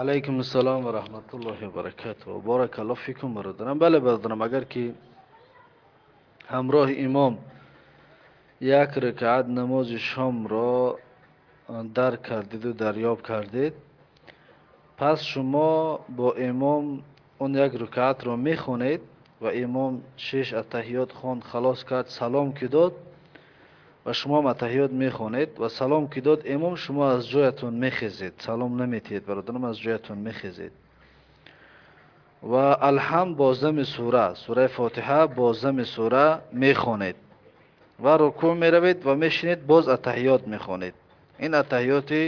алайкум ассалом ва раҳматуллоҳи ва баракату баракалло фикум бародарам бале бародарам агар ки ҳамроҳи имом як ракаат намози шомро дарк кардиду дарёб кардед пас шумо бо имом он як ракаатро мехонед ва имом шеш атаҳиёт хонд халос кард салом ки дод ва шумо ҳам атаҳиёт мехонед ва салом ки дод имом шумо аз ҷоятон мехезед салом наметиҳед бародарам аз ҷоятон мехезед ва алҳамд бо зами сура сураи фотиҳа бо зами сура мехонед ва рукӯъ меравед ва мешинед боз атаҳиёт мехонед ин атаҳиёти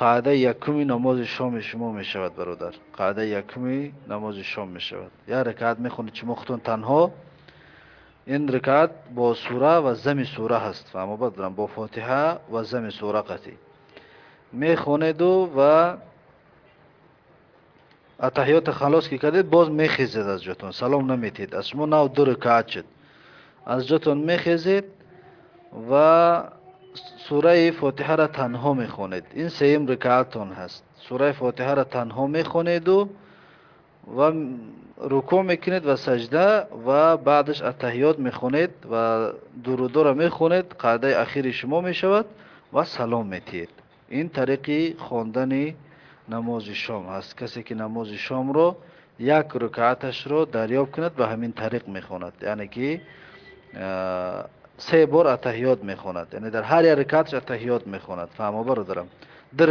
қаъдаи якуми намози шоми шумо мешавад бародар қаъдаи якуми намози шом мешавад як ракаат мехонед шумо худтон танҳо ин ракаат бо сура ва зами сура ҳаст. Фаҳмо бародарам бо фотиҳа ва зами сура қатӣ. Мехонеду ва атаҳиёта халос ки кардед боз мехезед аз ҷотон. Салом наметиҳед аз шумо нав ду ракаат шуд. Аз ҷотон мехезед ва сураи фотиҳаро танҳо мехонед. Ин сеюм рикаатон ҳаст. Сураи фотиҳаро танҳо мехонеду ва рукӯъ мекунед ва саҷда ва баъдаш attаҳиёт мехонед ва дурудоро мехонед қаъдаи ахири шумо мешавад ва салом метиҳед. Ин тариқи хондани намози шом ҳаст касе ки намози шомро як рукааташро дарёб кунад ба ҳамин тариқ мехонад. Яъне ки се бор атаҳиёт мехонад. Яъне дар ҳар як рикаатш атаҳиёт мехонад. Фаҳмо бародарам. Ду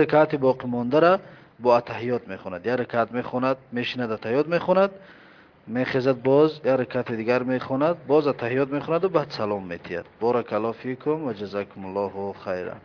рикаати боқимондара бо атаҳиёт мехонад як рикаат мехонад мешинад атаҳиёт мехонад мехезад боз як рикаати дигар мехонад боз атаҳиёт мехонаду баъд салом метиҳад боракалло фикум ва ҷазакумуллоҳу хайран